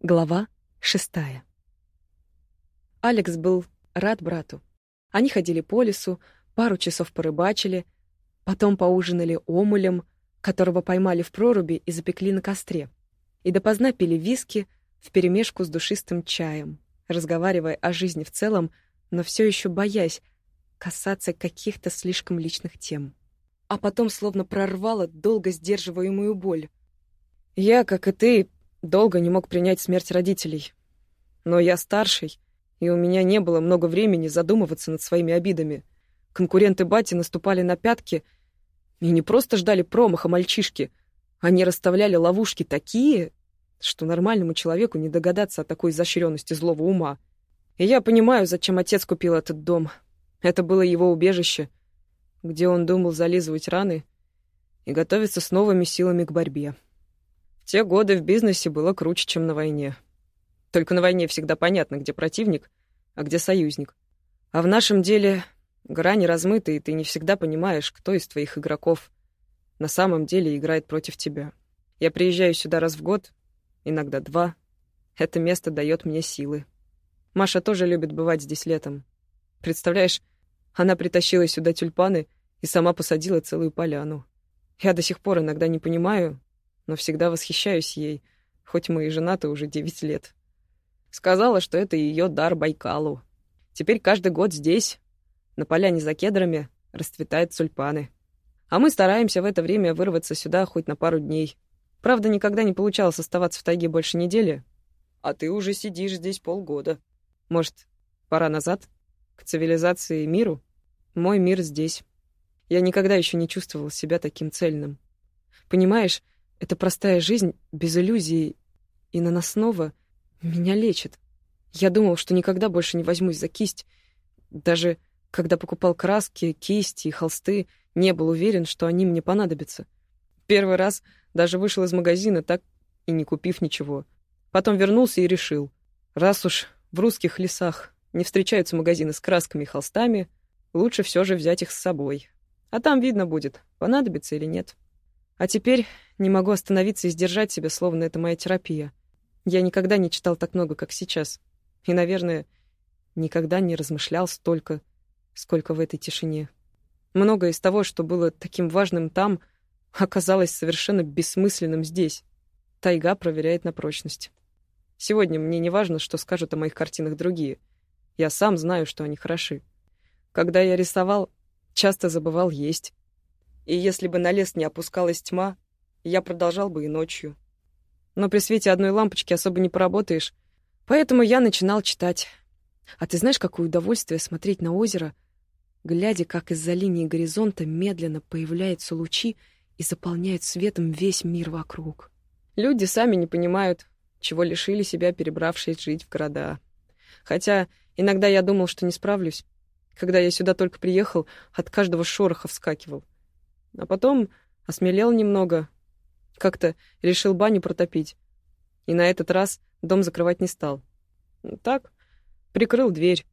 Глава шестая. Алекс был рад брату. Они ходили по лесу, пару часов порыбачили, потом поужинали омулем, которого поймали в проруби и запекли на костре, и допоздна пили виски вперемешку с душистым чаем, разговаривая о жизни в целом, но все еще боясь касаться каких-то слишком личных тем. А потом словно прорвало долго сдерживаемую боль. «Я, как и ты, долго не мог принять смерть родителей. Но я старший, и у меня не было много времени задумываться над своими обидами. Конкуренты бати наступали на пятки и не просто ждали промаха мальчишки, они расставляли ловушки такие, что нормальному человеку не догадаться о такой изощренности злого ума. И я понимаю, зачем отец купил этот дом. Это было его убежище, где он думал зализывать раны и готовиться с новыми силами к борьбе те годы в бизнесе было круче, чем на войне. Только на войне всегда понятно, где противник, а где союзник. А в нашем деле грани размыты, и ты не всегда понимаешь, кто из твоих игроков на самом деле играет против тебя. Я приезжаю сюда раз в год, иногда два. Это место дает мне силы. Маша тоже любит бывать здесь летом. Представляешь, она притащила сюда тюльпаны и сама посадила целую поляну. Я до сих пор иногда не понимаю, но всегда восхищаюсь ей, хоть мы и женаты уже девять лет. Сказала, что это ее дар Байкалу. Теперь каждый год здесь, на поляне за кедрами, расцветают тюльпаны. А мы стараемся в это время вырваться сюда хоть на пару дней. Правда, никогда не получалось оставаться в тайге больше недели. А ты уже сидишь здесь полгода. Может, пора назад? К цивилизации и миру? Мой мир здесь. Я никогда еще не чувствовал себя таким цельным. Понимаешь, эта простая жизнь, без иллюзий и наносного, меня лечит. Я думал, что никогда больше не возьмусь за кисть. Даже когда покупал краски, кисти и холсты, не был уверен, что они мне понадобятся. Первый раз даже вышел из магазина, так и не купив ничего. Потом вернулся и решил, раз уж в русских лесах не встречаются магазины с красками и холстами, лучше все же взять их с собой. А там видно будет, понадобится или нет. А теперь не могу остановиться и сдержать себя, словно это моя терапия. Я никогда не читал так много, как сейчас. И, наверное, никогда не размышлял столько, сколько в этой тишине. Многое из того, что было таким важным там, оказалось совершенно бессмысленным здесь. Тайга проверяет на прочность. Сегодня мне не важно, что скажут о моих картинах другие. Я сам знаю, что они хороши. Когда я рисовал, часто забывал есть. И если бы на лес не опускалась тьма, я продолжал бы и ночью. Но при свете одной лампочки особо не поработаешь, поэтому я начинал читать. А ты знаешь, какое удовольствие смотреть на озеро, глядя, как из-за линии горизонта медленно появляются лучи и заполняют светом весь мир вокруг. Люди сами не понимают, чего лишили себя, перебравшись жить в города. Хотя иногда я думал, что не справлюсь. Когда я сюда только приехал, от каждого шороха вскакивал. А потом осмелел немного, как-то решил баню протопить. И на этот раз дом закрывать не стал. Так, прикрыл дверь.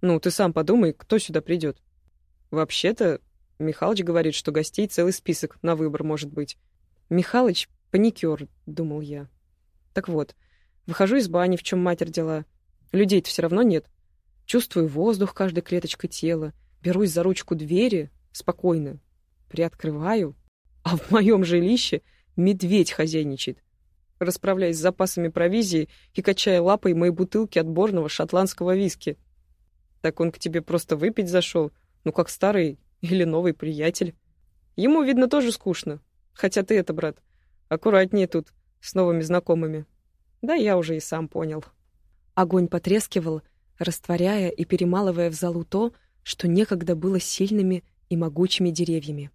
Ну, ты сам подумай, кто сюда придет. Вообще-то, Михалыч говорит, что гостей целый список на выбор может быть. Михалыч — паникер, думал я. Так вот, выхожу из бани, в чем матерь дела. Людей-то все равно нет. Чувствую воздух каждой клеточкой тела, берусь за ручку двери, спокойно, приоткрываю, а в моем жилище Медведь хозяйничает, расправляясь с запасами провизии и качая лапой мои бутылки отборного шотландского виски. Так он к тебе просто выпить зашел, ну как старый или новый приятель. Ему, видно, тоже скучно. Хотя ты это, брат, аккуратнее тут, с новыми знакомыми. Да я уже и сам понял. Огонь потрескивал, растворяя и перемалывая в залу то, что некогда было сильными и могучими деревьями.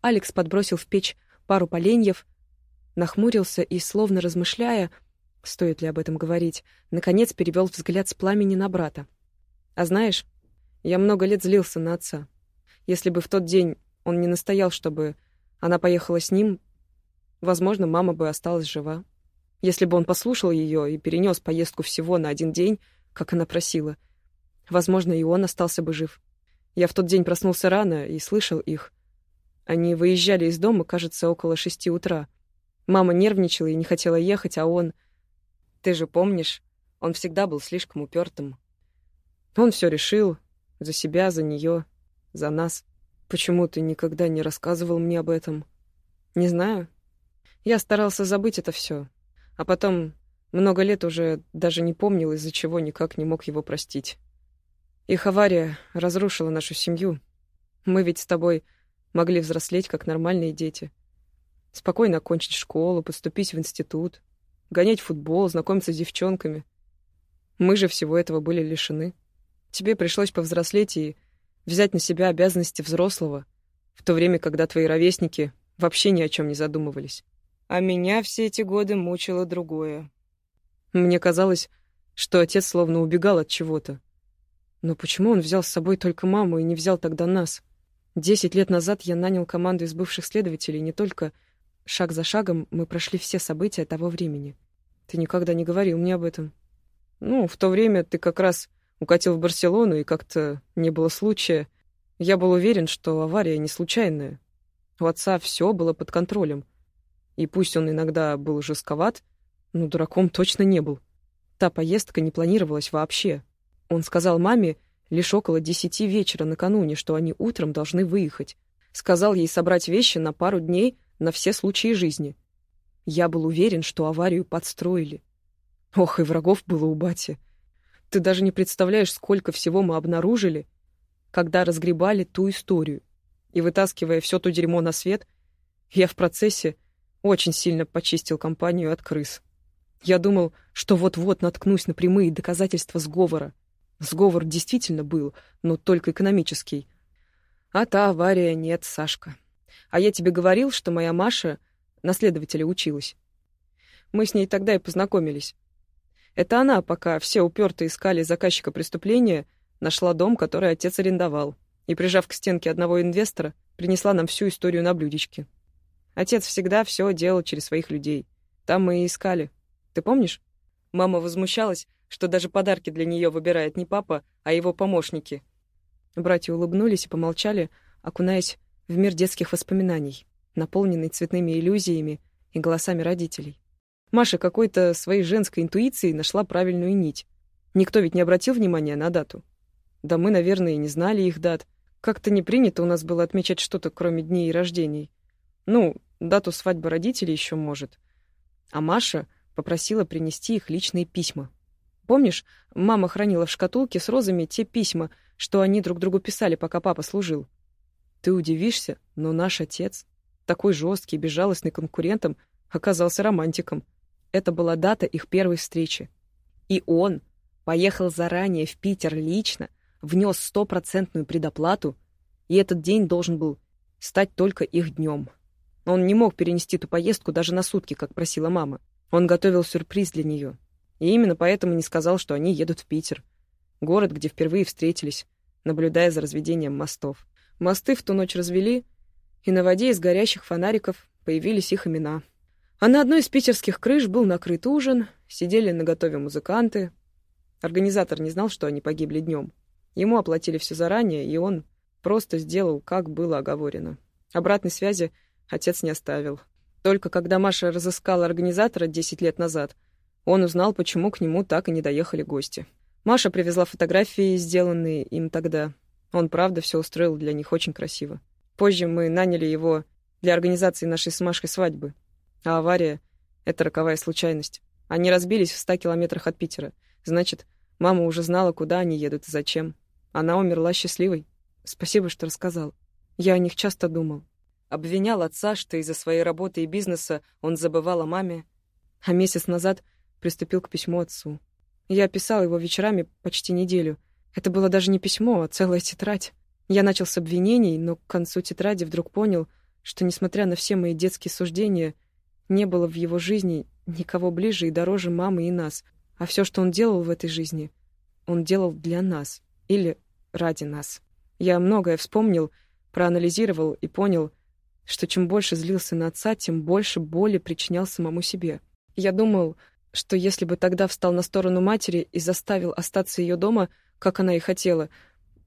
Алекс подбросил в печь пару поленьев, нахмурился и, словно размышляя, стоит ли об этом говорить, наконец перевел взгляд с пламени на брата. «А знаешь, я много лет злился на отца. Если бы в тот день он не настоял, чтобы она поехала с ним, возможно, мама бы осталась жива. Если бы он послушал ее и перенес поездку всего на один день, как она просила, возможно, и он остался бы жив. Я в тот день проснулся рано и слышал их, они выезжали из дома, кажется, около шести утра. Мама нервничала и не хотела ехать, а он... Ты же помнишь, он всегда был слишком упертым. Он все решил. За себя, за нее, за нас. Почему ты никогда не рассказывал мне об этом? Не знаю. Я старался забыть это все. А потом много лет уже даже не помнил, из-за чего никак не мог его простить. Их авария разрушила нашу семью. Мы ведь с тобой могли взрослеть, как нормальные дети. Спокойно окончить школу, поступить в институт, гонять футбол, знакомиться с девчонками. Мы же всего этого были лишены. Тебе пришлось повзрослеть и взять на себя обязанности взрослого, в то время, когда твои ровесники вообще ни о чем не задумывались. А меня все эти годы мучило другое. Мне казалось, что отец словно убегал от чего-то. Но почему он взял с собой только маму и не взял тогда нас? Десять лет назад я нанял команду из бывших следователей, не только шаг за шагом мы прошли все события того времени. Ты никогда не говорил мне об этом. Ну, в то время ты как раз укатил в Барселону, и как-то не было случая. Я был уверен, что авария не случайная. У отца все было под контролем. И пусть он иногда был жестковат, но дураком точно не был. Та поездка не планировалась вообще. Он сказал маме лишь около десяти вечера накануне, что они утром должны выехать. Сказал ей собрать вещи на пару дней на все случаи жизни. Я был уверен, что аварию подстроили. Ох, и врагов было у бати. Ты даже не представляешь, сколько всего мы обнаружили, когда разгребали ту историю. И вытаскивая все то дерьмо на свет, я в процессе очень сильно почистил компанию от крыс. Я думал, что вот-вот наткнусь на прямые доказательства сговора. Сговор действительно был, но только экономический. А та авария нет, Сашка. А я тебе говорил, что моя Маша на следователя училась. Мы с ней тогда и познакомились. Это она, пока все уперто искали заказчика преступления, нашла дом, который отец арендовал, и, прижав к стенке одного инвестора, принесла нам всю историю на блюдечке. Отец всегда все делал через своих людей. Там мы и искали. Ты помнишь? Мама возмущалась, что даже подарки для нее выбирает не папа, а его помощники. Братья улыбнулись и помолчали, окунаясь в мир детских воспоминаний, наполненный цветными иллюзиями и голосами родителей. Маша какой-то своей женской интуицией нашла правильную нить. Никто ведь не обратил внимания на дату. Да мы, наверное, и не знали их дат. Как-то не принято у нас было отмечать что-то, кроме дней и рождений. Ну, дату свадьбы родителей еще может. А Маша попросила принести их личные письма. Помнишь, мама хранила в шкатулке с розами те письма, что они друг другу писали, пока папа служил? Ты удивишься, но наш отец, такой жесткий, безжалостный конкурентом, оказался романтиком. Это была дата их первой встречи. И он поехал заранее в Питер лично, внес стопроцентную предоплату, и этот день должен был стать только их днем. Он не мог перенести ту поездку даже на сутки, как просила мама. Он готовил сюрприз для нее. И именно поэтому не сказал, что они едут в Питер. Город, где впервые встретились, наблюдая за разведением мостов. Мосты в ту ночь развели, и на воде из горящих фонариков появились их имена — а на одной из питерских крыш был накрыт ужин, сидели на готове музыканты. Организатор не знал, что они погибли днем. Ему оплатили все заранее, и он просто сделал, как было оговорено. Обратной связи отец не оставил. Только когда Маша разыскала организатора 10 лет назад, он узнал, почему к нему так и не доехали гости. Маша привезла фотографии, сделанные им тогда. Он, правда, все устроил для них очень красиво. Позже мы наняли его для организации нашей с Машей свадьбы. А авария — это роковая случайность. Они разбились в ста километрах от Питера. Значит, мама уже знала, куда они едут и зачем. Она умерла счастливой. Спасибо, что рассказал. Я о них часто думал. Обвинял отца, что из-за своей работы и бизнеса он забывал о маме. А месяц назад приступил к письму отцу. Я писал его вечерами почти неделю. Это было даже не письмо, а целая тетрадь. Я начал с обвинений, но к концу тетради вдруг понял, что, несмотря на все мои детские суждения, не было в его жизни никого ближе и дороже мамы и нас, а все, что он делал в этой жизни, он делал для нас или ради нас. Я многое вспомнил, проанализировал и понял, что чем больше злился на отца, тем больше боли причинял самому себе. Я думал, что если бы тогда встал на сторону матери и заставил остаться ее дома, как она и хотела,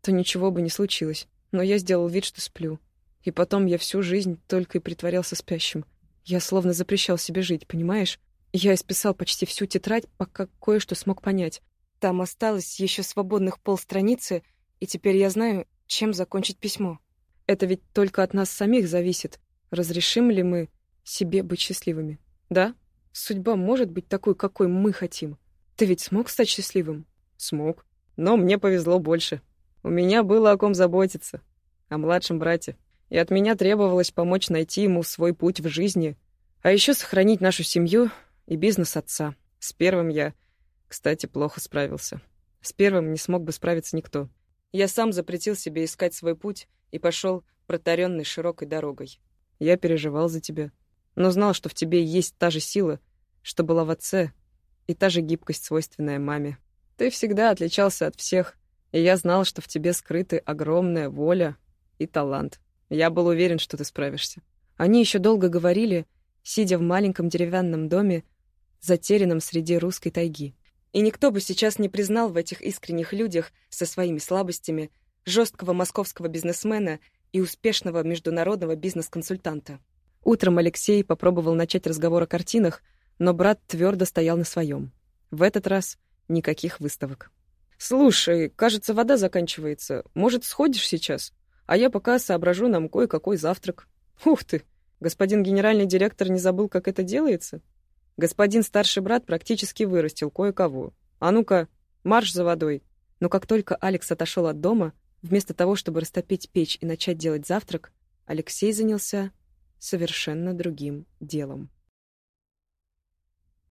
то ничего бы не случилось. Но я сделал вид, что сплю. И потом я всю жизнь только и притворялся спящим — я словно запрещал себе жить, понимаешь? Я исписал почти всю тетрадь, пока кое-что смог понять. Там осталось еще свободных полстраницы, и теперь я знаю, чем закончить письмо. Это ведь только от нас самих зависит, разрешим ли мы себе быть счастливыми. Да? Судьба может быть такой, какой мы хотим. Ты ведь смог стать счастливым? Смог. Но мне повезло больше. У меня было о ком заботиться. О младшем брате. И от меня требовалось помочь найти ему свой путь в жизни, а еще сохранить нашу семью и бизнес отца. С первым я, кстати, плохо справился. С первым не смог бы справиться никто. Я сам запретил себе искать свой путь и пошел протаренной широкой дорогой. Я переживал за тебя, но знал, что в тебе есть та же сила, что была в отце, и та же гибкость, свойственная маме. Ты всегда отличался от всех, и я знал, что в тебе скрыты огромная воля и талант. Я был уверен, что ты справишься. Они еще долго говорили, сидя в маленьком деревянном доме, затерянном среди русской тайги. И никто бы сейчас не признал в этих искренних людях со своими слабостями жесткого московского бизнесмена и успешного международного бизнес-консультанта. Утром Алексей попробовал начать разговор о картинах, но брат твердо стоял на своем. В этот раз никаких выставок. «Слушай, кажется, вода заканчивается. Может, сходишь сейчас? А я пока соображу нам кое-какой завтрак. Ух ты! Господин генеральный директор не забыл, как это делается? Господин старший брат практически вырастил кое-кого. А ну-ка, марш за водой!» Но как только Алекс отошел от дома, вместо того, чтобы растопить печь и начать делать завтрак, Алексей занялся совершенно другим делом.